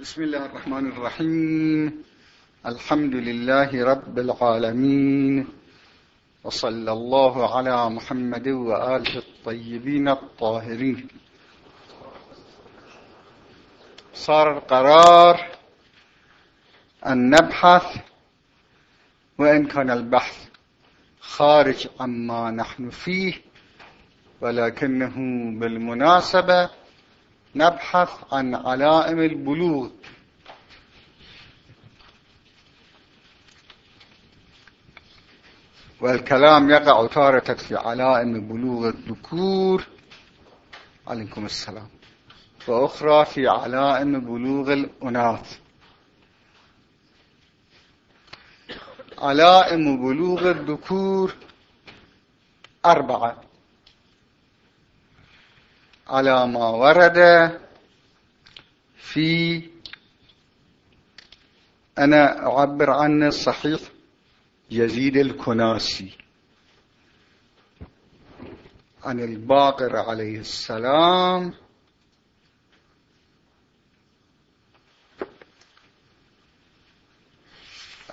بسم الله الرحمن الرحيم. الحمد لله رب العالمين. وصلى الله على محمد وآله الطيبين الطاهرين. صار القرار أن نبحث وإن كان البحث خارج عما نحن فيه ولكنه بالمناسبة نبحث عن علائم البلوغ والكلام يقع تارة في علائم بلوغ الذكور. عليكم السلام. وأخرى في علائم بلوغ الإناث. علائم بلوغ الذكور أربعة. على ما ورد في أنا أعبر عنه الصحيح يزيد الكناسي عن الباقر عليه السلام.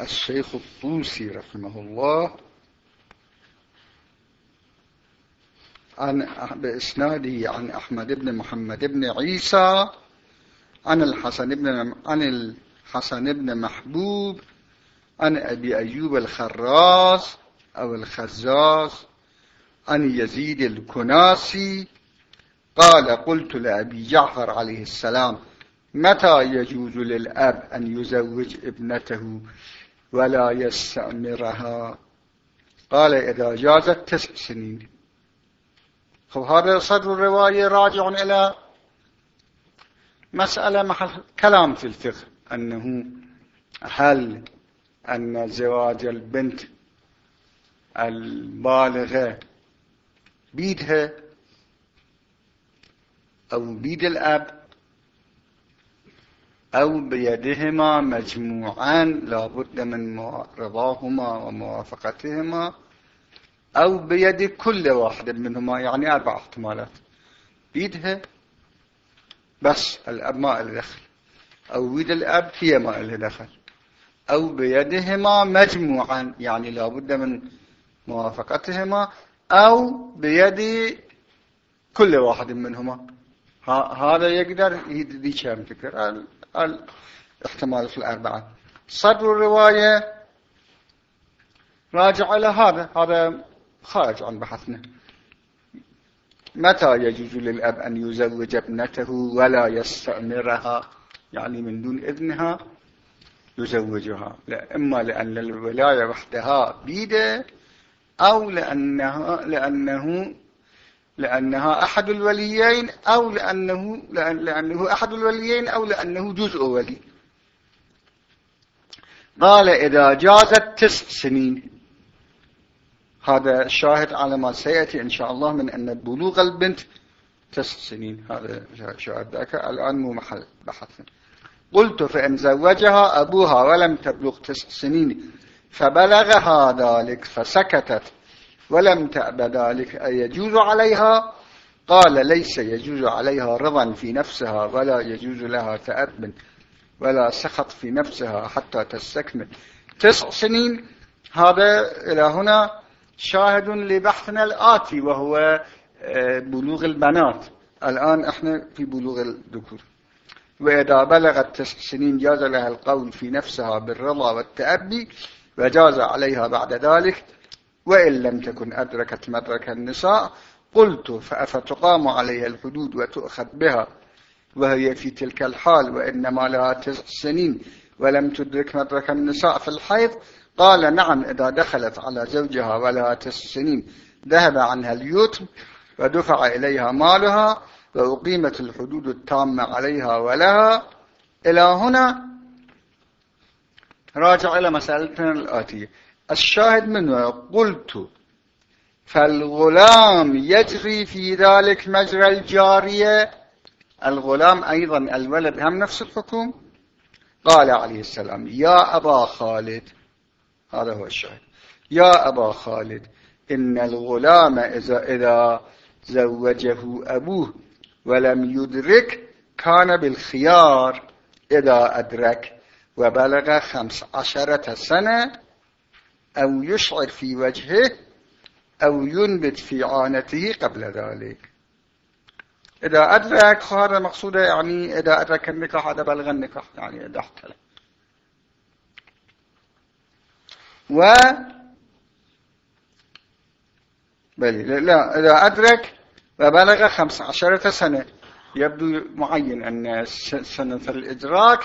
الشيخ الطوسي رحمه الله. عن بإسناده عن أحمد بن محمد بن عيسى عن الحسن بن عن الحسن بن محبوب عن أبي أيوب الخراس أو الخزاز عن يزيد الكناسي قال قلت لأبي جعفر عليه السلام متى يجوز للأب أن يزوج ابنته ولا يستأمرها قال إذا جازت تسع سنين. هذا صدر الرواية راجع إلى مسألة محل كلام في الفقه أنه هل أن زواج البنت البالغة بيدها أو بيد الأب أو بيدهما مجموعا لابد من رضاهما وموافقتهما. أو بيد كل واحد منهما يعني أربع احتمالات. بيدها بس الأب ما له دخل أو بيد الأب هي ما له دخل أو بيدهما مجموعا يعني لابد من موافقتهما أو بيد كل واحد منهما. هذا يقدر يدي كم فكر الاحتمال في الأربعة. صدر الرواية راجع إلى هذا. هذا خارج عن بحثنا متى يجوز للأب أن يزوج ابنته ولا يستأمرها يعني من دون إذنها يزوجها. لا إما لأن الولاية وحدها بيدة أو لأنها لأنه لأنها أحد الوليين أو لأنه لأنه أحد الوليين أو لأنه جزء ولي. قال إذا جازت تسع سنين هذا شاهد على ما سيأتي إن شاء الله من أن بلوغ البنت تسع سنين. هذا شاهد ذاك. الآن مو محل بحثنا قلت فإن زوجها أبوها ولم تبلغ تسع سنين فبلغها ذلك فسكتت ولم تأب ذلك أيجوز عليها؟ قال ليس يجوز عليها رضا في نفسها ولا يجوز لها تأب ولا سخط في نفسها حتى تستكمل. تسع سنين؟ هذا إلى هنا. شاهد لبحثنا الآتي وهو آه، بلوغ البنات. الآن إحنا في بلوغ الذكور. وإذا بلغت تسع سنين جاز لها القول في نفسها بالرضا والتأبي وجاز عليها بعد ذلك وإن لم تكن أدركت مدرك النساء قلت فأفتقام عليها الحدود وتؤخذ بها. وهي في تلك الحال وإنما لها تسع سنين ولم تدرك مدرك النساء في الحيض قال نعم إذا دخلت على زوجها ولها تسع سنين ذهب عنها اليتم ودفع إليها مالها وأقيمت الحدود التامة عليها ولها. إلى هنا راجع إلى مسألتنا الآتية. الشاهد منه قلت فالغلام يجري في ذلك مجرى الجارية. الغلام أيضا الولد هم نفس الحكم؟ قال عليه السلام يا أبا خالد هذا هو الشاهد. يا أبا خالد إن الغلام إذا, إذا زوجه أبوه ولم يدرك كان بالخيار إذا أدرك وبلغ خمس عشرة سنة أو يشعر في وجهه أو ينبت في عانته قبل ذلك. إذا أدرك هذا مقصوده يعني إذا أدرك النكاح هذا بلغ النكاح يعني إذا احتلم و بلي. لا إذا أدرك وبلغ خمس عشرة سنة. يبدو معين أن سنة الإدراك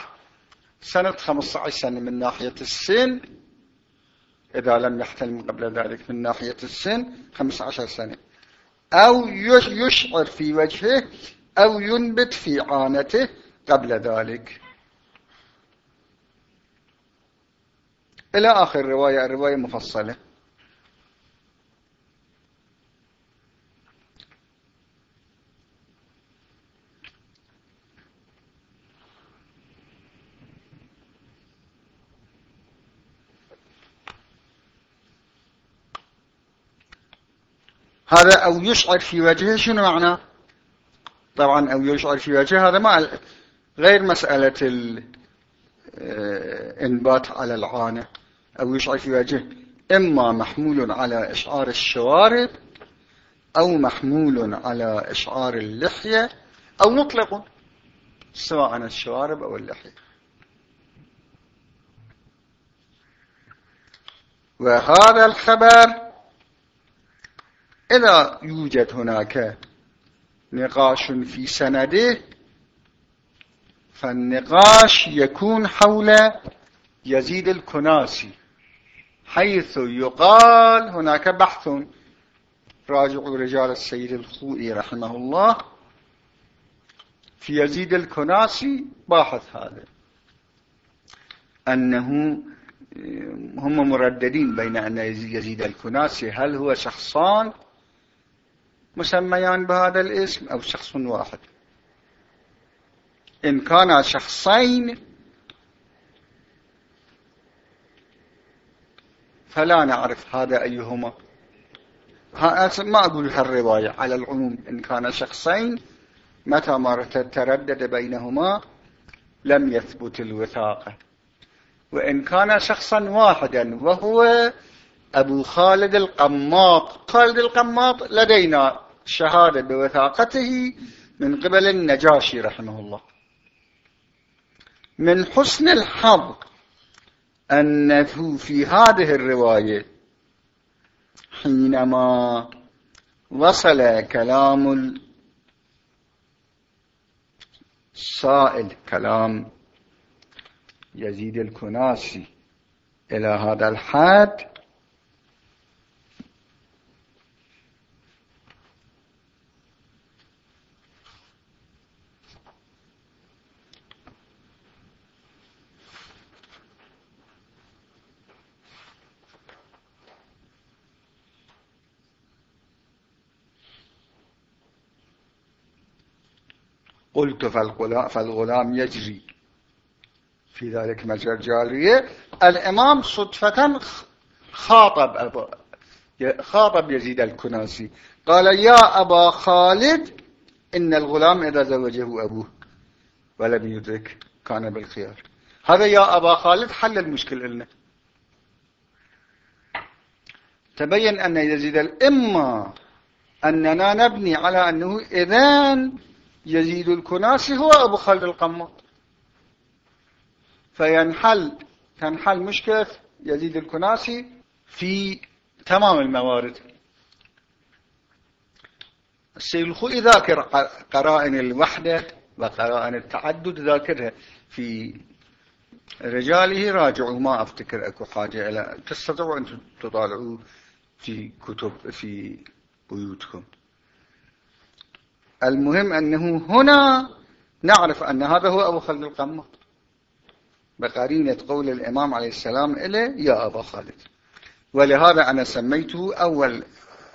سنة 15 سنة من ناحية السن. إذا لم يحتلم قبل ذلك من ناحية السن 15 سنة. أو يشعر في وجهه أو ينبت في عانته قبل ذلك. إلى آخر رواية الرواية مفصلة. هذا أو يشعر في وجهه شنو معنى؟ طبعا أو يشعر في وجهه هذا ما غير مسألة الإنبات على العانة. أو يشعر في وجهه إما محمول على إشعار الشوارب أو محمول على إشعار اللحية أو مطلق سواء الشوارب أو اللحية. وهذا الخبر إذا يوجد هناك نقاش في سنده فالنقاش يكون حول يزيد الكناسي حيث يقال هناك بحث راجع رجال السيد الخوئي رحمه الله في يزيد الكناسي باحث هذا أنه هم مرددين بين أن يزيد الكناسي هل هو شخصان مسميان بهذا الاسم أو شخص واحد. إن كان شخصين فلا نعرف هذا أيهما. ما أقول هالرواية على العموم إن كان شخصين متى ما تردد بينهما لم يثبت الوثاقة وإن كان شخصا واحدا وهو أبو خالد القماط خالد القماط لدينا شهادة بوثاقته من قبل النجاشي رحمه الله. من حسن الحظ أنه في هذه الرواية حينما وصل كلام السائل كلام يزيد الكناسي إلى هذا الحد. قلت فالغلام يجري في ذلك مجرى الجارية الإمام صدفة خاطب خاطب يزيد الكناسي قال يا أبا خالد إن الغلام إذا زوجه أبوه ولم يدرك كان بالخيار. هذا يا أبا خالد حل المشكل لنا. تبين أن يزيد الإما أننا نبني على أنه إذن يزيد الكناسي هو أبو خالد القماط. فينحل تنحل مشكلة يزيد الكناسي في تمام الموارد. السيد الخوئي ذاكر قرائن الوحدة وقرائن التعدد ذاكرها في رجاله راجعوا ما أفتكر أكو حاجة إلى تستطيعوا أن تطالعوا في كتب في بيوتكم. المهم أنه هنا نعرف أن هذا هو أبو خالد القمة. بقرينة قول الإمام عليه السلام إليه يا أبا خالد. ولهذا أنا سميته أول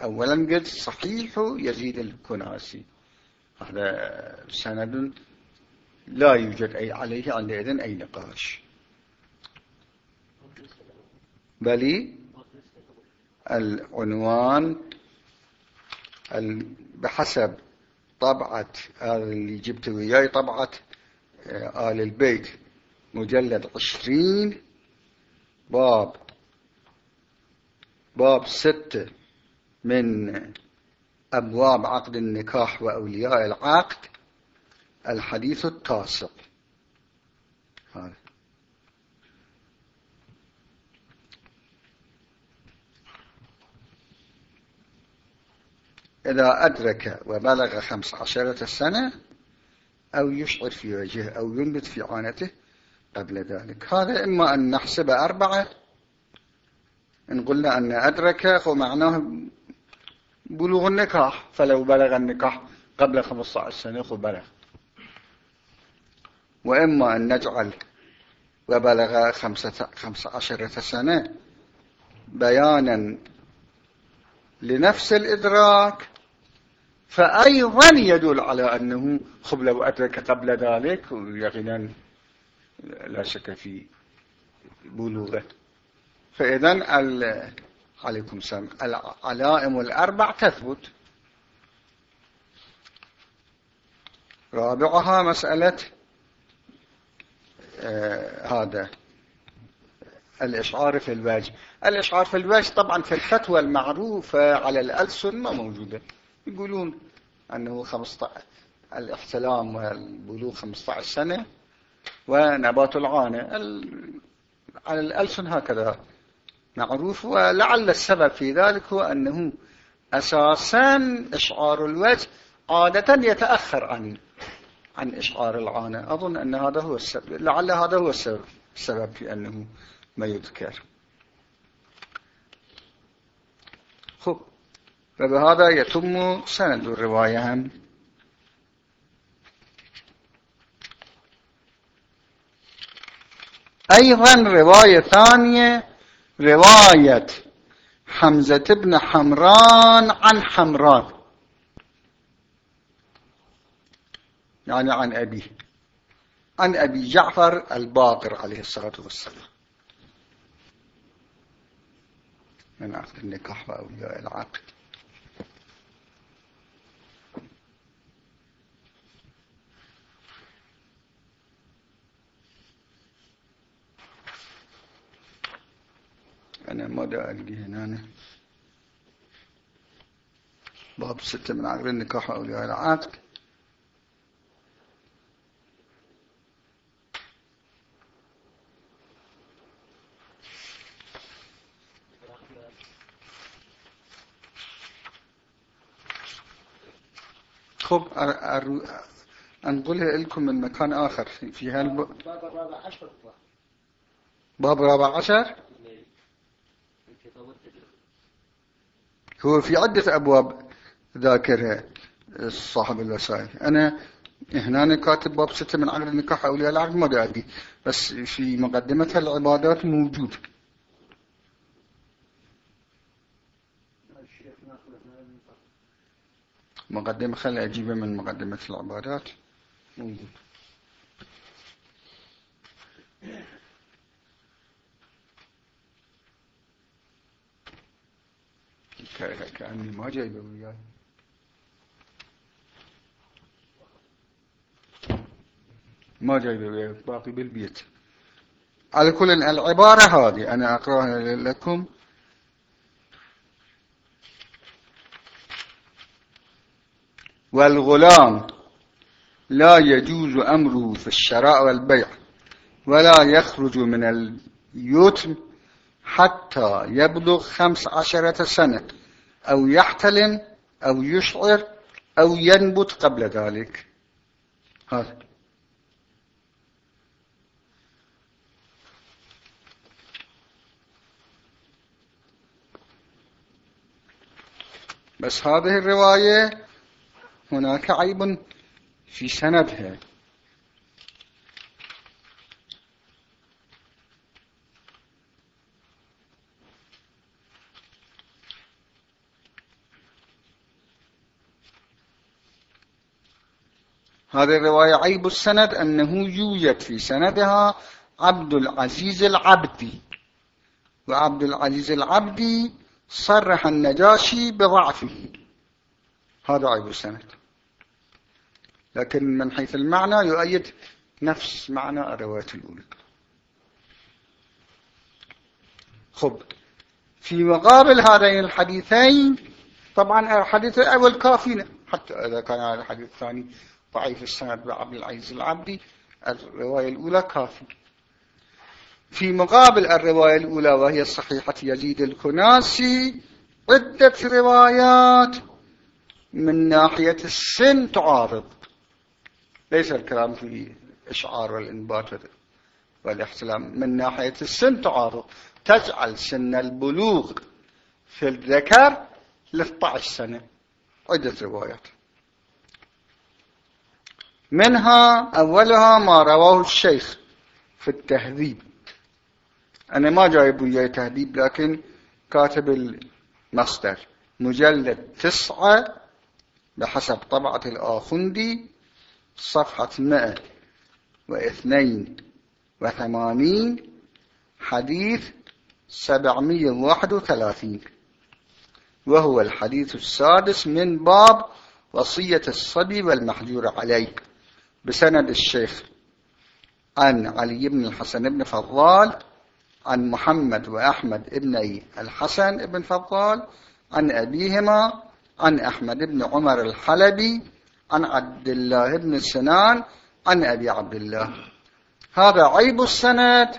أولا قلت صحيح يزيد الكناسي. هذا سند لا يوجد أي عليه عندئذ أي نقاش. بل العنوان بحسب طبعة اللي جبت وياي طبعة آه، آل البيت. مجلد عشرين باب باب ستة من أبواب عقد النكاح وأولياء العقد الحديث التاسع هذا إذا أدرك وبلغ خمس عشرة سنة أو يشعر في وجهه أو ينبت في عانته قبل ذلك. هذا إما أن نحسب أربعة إن قلنا أن أدرك فمعناه بلوغ النكاح فلو بلغ النكاح قبل 15 سنة فبلغ وإما أن نجعل وبلغ خمسة, خمسة عشرة سنة بيانا لنفس الإدراك فأيضا يدل على أنه خب لو أدرك قبل ذلك يقينا لا شك في بلوغه. فإذا عليكم السلام العلائم الأربع تثبت. رابعها مسألة آه هذا الإشعار في الوجه الإشعار في الوجه طبعا في الفتوى المعروفة على الألسن ما موجودة. يقولون أنه 15 الاحتلام والبلوغ 15 سنة ونبات العانة. على الألسن هكذا معروف. ولعل السبب في ذلك هو أنه أساسا إشعار الوجه عادة يتأخر عن عن إشعار العانة. أظن أن هذا هو السبب. لعل هذا هو السبب, السبب في أنه ما يذكر خب فبهذا يتم سند الرواية. هم أيضا رواية ثانية رواية حمزة بن حمران عن حمران. يعني عن أبيه عن أبي جعفر الباقر عليه الصلاة والسلام. من عقد النكاح وأولياء العقد أنا ماذا ألقي هنا باب ستة من عقد النكاح وأولياء العقد خب أنقلها لكم من مكان آخر. في هالب... باب رابع عشر. باب رابع عشر. هو في عدة أبواب ذاكرها صاحب الوسائل. أنا هنا كاتب باب ستة من عقد النكاح أولياء العقد ما دادي بس في مقدمتها العبادات موجود. مقدمة خلي أجيبها من مقدمة العبادات. موجود. كأني ما جايبه وياي ما جايبه وياي باقي بالبيت. على كل العبارة هذه أنا أقرأها لكم. والغلام لا يجوز أمره في الشراء والبيع ولا يخرج من اليتم حتى يبلغ خمس عشرة سنة. أو يحتلم أو يشعر أو ينبت قبل ذلك. هذا. بس هذه الرواية هناك عيب في سندها. هذه الرواية عيب السند أنه يوجد في سندها عبد العزيز العبدي. وعبد العزيز العبدي صرح النجاشي بضعفه. هذا عيب السند. لكن من حيث المعنى يؤيد نفس معنى الرواية الأولى. خب في مقابل هذين الحديثين طبعا الحديث الأول كافي حتى إذا كان هذا الحديث الثاني ضعيف السند بعبد العزيز العبدي الرواية الأولى كافي. في مقابل الرواية الأولى وهي صحيحة يزيد الكناسي عدة روايات من ناحية السن تعارض. ليس الكلام في إشعار والإنبات والإحتلام من ناحية السن تعارض. تجعل سن البلوغ في الذكر 13 سنة. عدة روايات. منها أولها ما رواه الشيخ في التهذيب. أنا ما جايب وياي تهذيب لكن كاتب المصدر. مجلد تسعة بحسب طبعة الآخندي صفحة مئة واثنين وثمانين حديث سبعمية واحد وثلاثين. وهو الحديث السادس من باب وصية الصبي والمحجور عليه. بسند الشيخ عن علي بن الحسن بن فضال عن محمد وأحمد ابني الحسن بن فضال عن أبيهما عن أحمد بن عمر الحلبي عن عبد الله بن سنان عن أبي عبد الله. هذا عيب السند.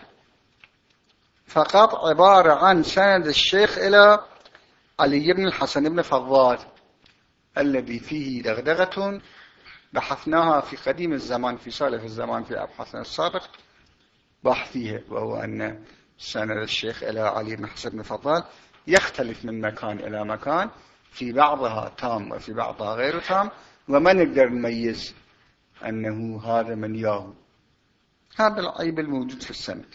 فقط عبارة عن سند الشيخ إلى علي بن الحسن بن فضال الذي فيه دغدغة بحثناها في قديم الزمان في سالف الزمان في أبحاثنا السابق. بحثيها وهو أن سند الشيخ إلى علي بن الحسن بن فضال يختلف من مكان إلى مكان في بعضها تام وفي بعضها غير تام وما نقدر نميز أنه هذا من ياهو. هذا العيب الموجود في السند.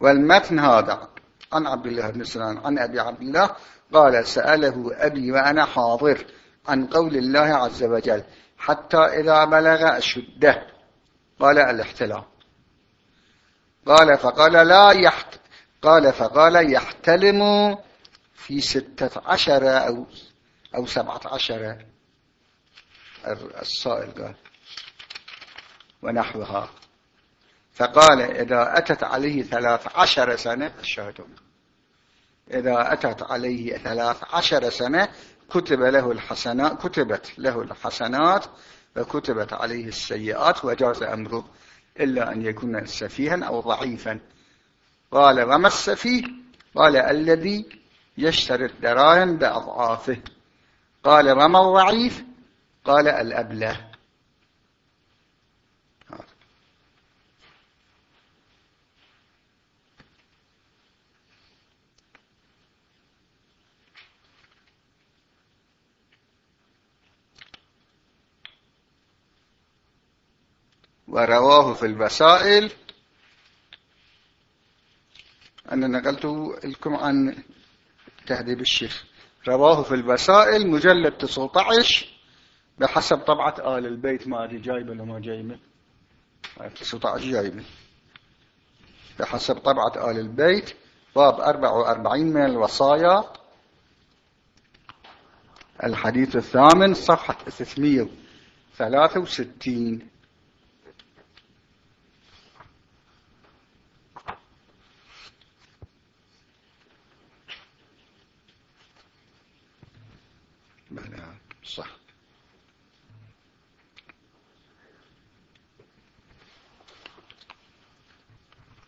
والمتن هذا عن عبد الله بن سلام عن أبي عبد الله قال سأله أبي وأنا حاضر. عن قول الله عز وجل حتى إذا بلغ أشده. قال الاحتلام قال فقال لا يحت قال فقال يحتلم في ستة عشر أو, أو سبعة عشر. السائل قال ونحوها. فقال إذا أتت عليه ثلاث عشر سنة الشهدون إذا أتت عليه ثلاث عشر سنة كتب له الحسنات كتبت له الحسنات وكتبت عليه السيئات وجاز أمره إلا أن يكون سفيها أو ضعيفا. قال وما السفيه؟ قال الذي يشتري الدراهم بأضعافه. قال وما الضعيف؟ قال الأبلة. ورواه في البسائل أنا نقلت لكم عن تهذيب الشيخ. رواه في البسائل مجلد 19 بحسب طبعة آل البيت. ما أدري جايبة ولا ما جايبة. 19 جايبة. بحسب طبعة آل البيت. باب 44 من الوصايا. الحديث الثامن صفحة 363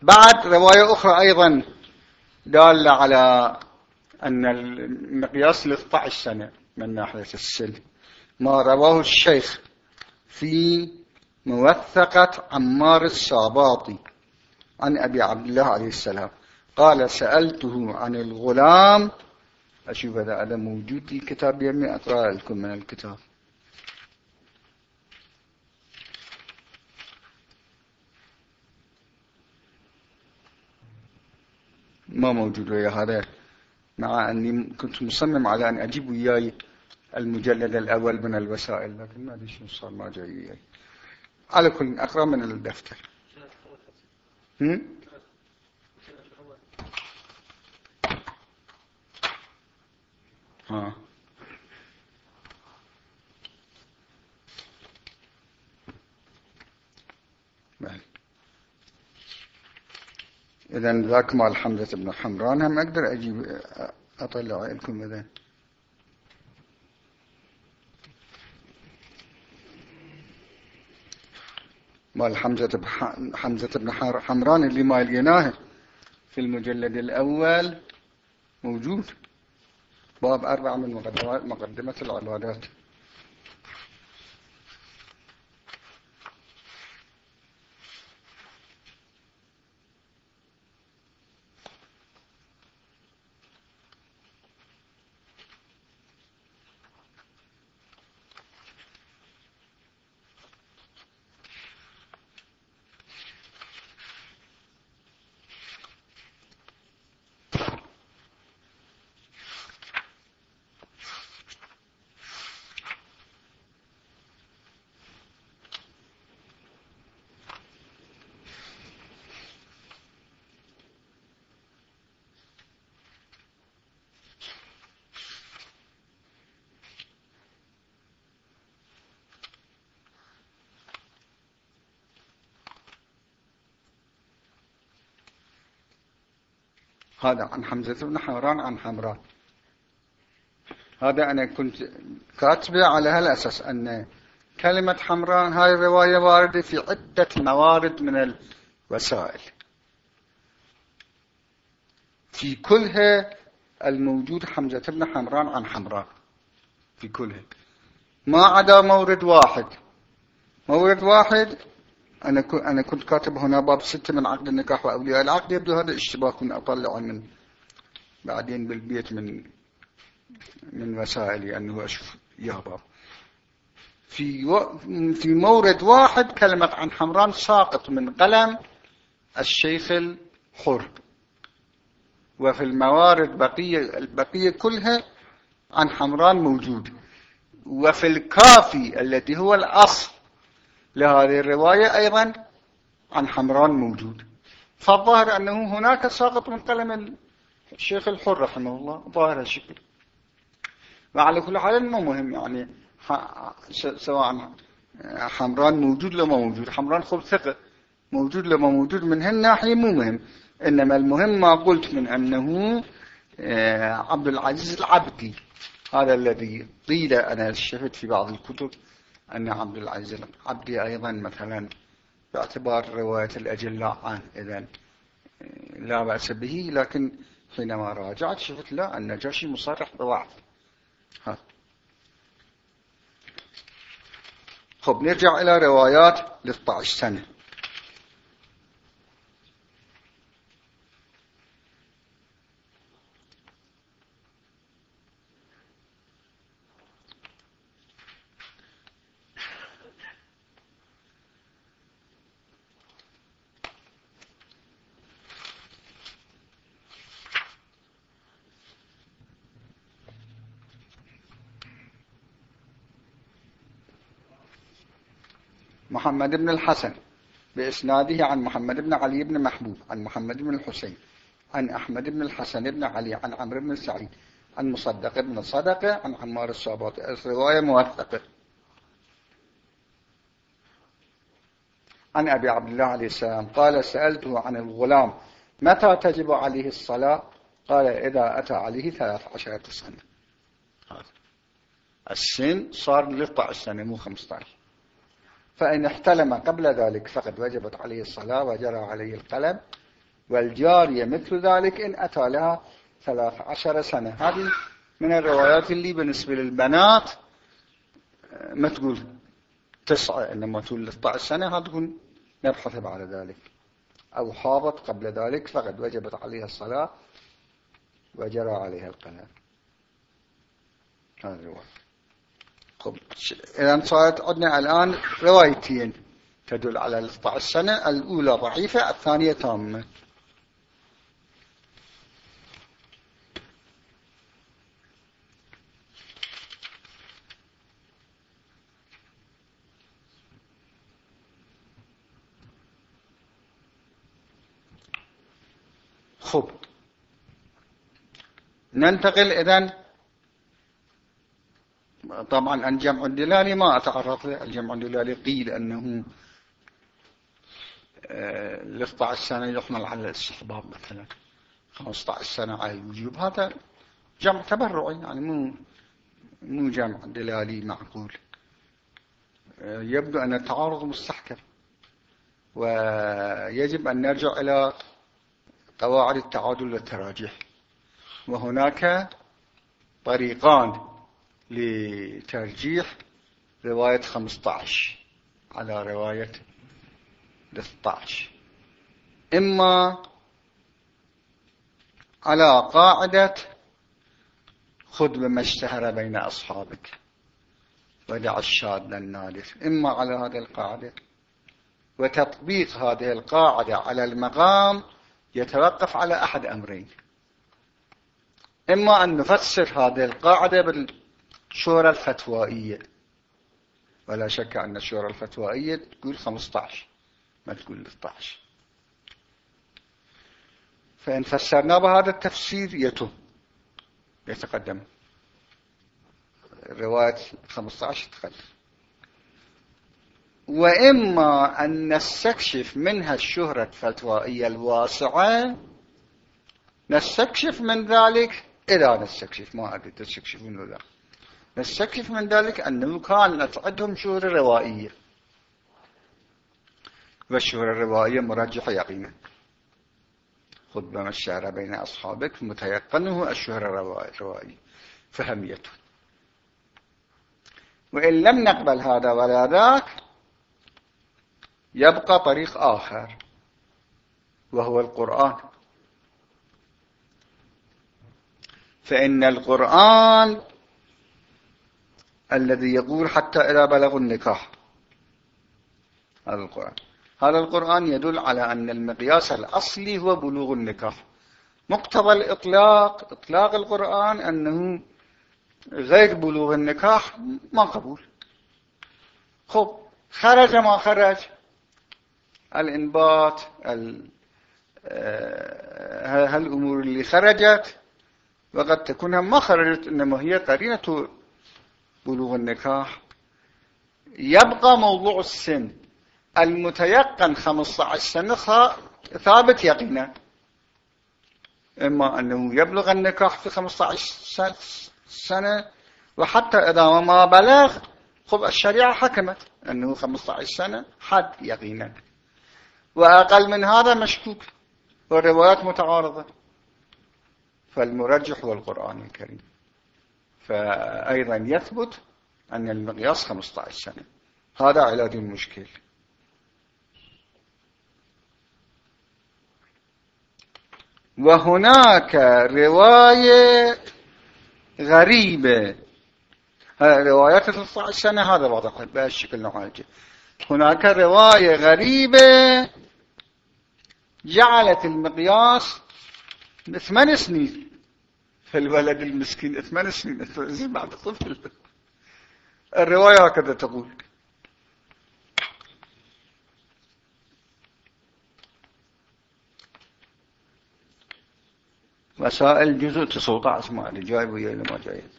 بعد رواية أخرى أيضا دالة على أن المقياس ل 12 سنة من ناحية السن. ما رواه الشيخ في موثقة عمار الساباطي عن أبي عبد الله عليه السلام. قال سألته عن الغلام. أشوف هذا هذا موجود في الكتاب يمي أقرأ لكم من الكتاب. ما موجود ويا هذا. مع أني كنت مصمم على أن أجيب وياي المجلد الأول من الوسائل لكن ما أدري شنو صار ما جاي وياي. على كل أقرأ من الدفتر. هم؟ ها إذا ذاك مال حمزة بن حمران. هم أقدر أجيب أطلع لكم إذا مال حمزة حمزة بن حمران اللي ما لقيناه في المجلد الأول موجود. باب أربعة من مقدمة العبادات. هذا عن حمزة بن حمران عن حمران هذا أنا كنت كاتبه على هالأساس أن كلمة حمران هاي الرواية واردة في عدة موارد من الوسائل. في كلها الموجود حمزة بن حمران عن حمران في كلها. ما عدا مورد واحد. مورد واحد أنا أنا كنت كاتب هنا باب ستة من عقد النكاح وأولياء العقد يبدو هذا اشتباه كنت أطلع من بعدين بالبيت من من وسائلي أنه أشوف باب في و... في مورد واحد كلمة عن حمران ساقط من قلم الشيخ الحر وفي الموارد بقية البقية كلها عن حمران موجود. وفي الكافي الذي هو الأصل لهذه الرواية أيضا عن حمران موجود. فالظاهر أنه هناك ساقط من قلم الشيخ الحر رحمه الله ظاهر الشكل. وعلى كل حال مو مهم يعني سواء حمران موجود لما موجود. حمران خب ثقة. موجود لما موجود من هالناحية مو مهم. إنما المهم ما قلت من أنه آه، عبد العزيز العبدي هذا الذي قيل أنا شفت في بعض الكتب أن عبد العزيز العبدي أيضا مثلا باعتبار رواية الأجلاء عنه إذن لا بأس به لكن حينما راجعت شفت لا النجاشي مصرح بضعف. خب نرجع إلى روايات ل 12 سنة. محمد بن الحسن بإسناده عن محمد بن علي بن محبوب عن محمد بن الحسين عن أحمد بن الحسن بن علي عن عمرو بن سعيد عن مصدق بن صدقة عن عمار الصابات الرواية موثقة. عن أبي عبد الله عليه السلام قال سألته عن الغلام متى تجب عليه الصلاة؟ قال إذا أتى عليه ثلاث عشرة سنة. السن صار لطع السنة مو 15 فإن احتلم قبل ذلك فقد وجبت عليه الصلاة وجرى عليه القلم والجارية مثل ذلك إن أتى لها ثلاث عشر سنة. هذه من الروايات اللي بالنسبة للبنات ما تقول تسعة إنما تقول 13 سنة هذا نبحث بعد ذلك. أو حاضت قبل ذلك فقد وجبت عليها الصلاة وجرى عليها القلم. هذا الرواية. إذا صارت عندنا الآن روايتين تدل على 16 سنة الأولى ضعيفة الثانية تامة. خب. ننتقل إذن طبعا الجمع الدلالي ما أتعرض له. الجمع الدلالي قيل أنه ال 12 سنة يحمل على الاستحباب مثلا. 15 سنة على الوجوب. هذا جمع تبرعي يعني مو مو جمع دلالي معقول. يبدو أن التعارض مستحكم. ويجب أن نرجع إلى قواعد التعادل والتراجح وهناك طريقان لترجيح رواية 15 على رواية 16 إما على قاعدة خذ بما اشتهر بين أصحابك. ودع الشاذ النادر إما على هذه القاعدة. وتطبيق هذه القاعدة على المقام يتوقف على أحد أمرين. إما أن نفسر هذه القاعدة بالشورى الفتوائية ولا شك أن الشورى الفتوائية تقول 15 ما تقول 12 فإن فسرنا بهذا التفسير يتم يتقدم. رواية 15 تقدم. وإما أن نستكشف منها الشهرة الفتوائية الواسعة نستكشف من ذلك إذا نستكشف ما أدري تستكشفون ولا نستكشف من ذلك أنه كانت عندهم شهرة روائية. والشهرة الروائية مرجحة يقينا. خذ بما الشعر بين أصحابك متيقنه الشهرة الروائية. فهميته. وإن لم نقبل هذا ولا ذاك يبقى طريق آخر وهو القرآن. فإن القرآن الذي يقول حتى إذا بلغوا النكاح. هذا القرآن. هذا القرآن يدل على أن المقياس الأصلي هو بلوغ النكاح. مقتضى الإطلاق إطلاق القرآن أنه غير بلوغ النكاح ما قبول. خب خرج ما خرج. الإنبات آه، هالأمور اللي خرجت وقد تكون ما خرجت إنما هي قرينة بلوغ النكاح. يبقى موضوع السن. المتيقن 15 سنة ثابت يقينا. إما أنه يبلغ النكاح في 15 سنة وحتى إذا ما بلغ خب الشريعة حكمت أنه 15 سنة حد يقينا. وأقل من هذا مشكوك. والروايات متعارضة. فالمرجح هو القرآن الكريم. فأيضا يثبت أن المقياس 15 سنة. هذا علاج المشكل وهناك رواية غريبة. روايات 13 سنة هذا واضح بهالشكل نوعاته هناك رواية غريبة جعلت المقياس ثمان سنين. فالولد المسكين ثمان سنين بعد طفل. الرواية هكذا تقول. مسائل جزء 19 ما اللي جايب ويا ما جايب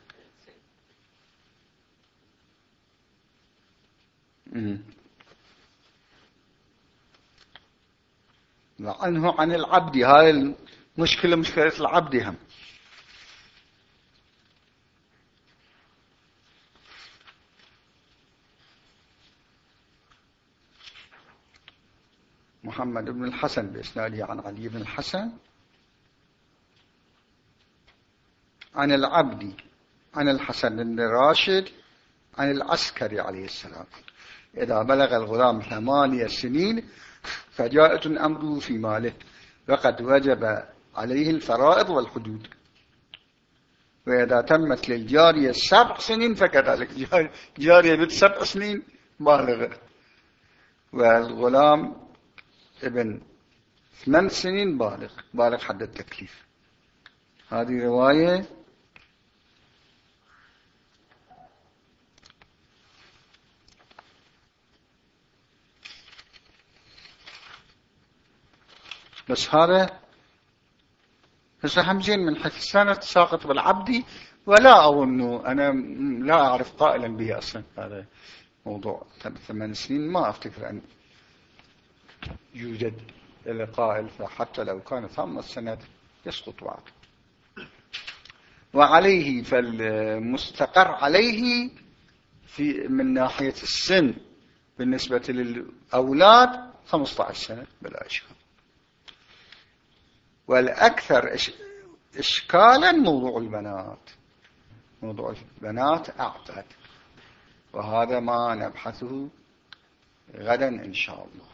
عنه عن العبد هاي المشكلة مشكلة العبد هم. محمد بن الحسن بإسناده عن علي بن الحسن عن العبد عن الحسن بن راشد عن العسكري عليه السلام. إذا بلغ الغلام ثمانية سنين فجاءت أمره في ماله وقد وجب عليه الفرائض والحدود. وإذا تمت للجارية سبع سنين فكذلك جارية بنت سبع سنين بالغة. والغلام ابن ثمان سنين بالغ بالغ حد التكليف. هذه رواية بس هذا هسه همزين من حيث السنة ساقط بالعبدي ولا أظن أنا لا أعرف قائلا به أصلا. هذا موضوع ثمان سنين ما أفتكر أن يوجد القائل فحتى لو كان ثم السند يسقط بعد وعليه فالمستقر عليه في من ناحية السن بالنسبة للأولاد 15 سنة بلا إشكال. والأكثر إشكالا موضوع البنات. موضوع البنات أعتقد وهذا ما نبحثه غدا إن شاء الله.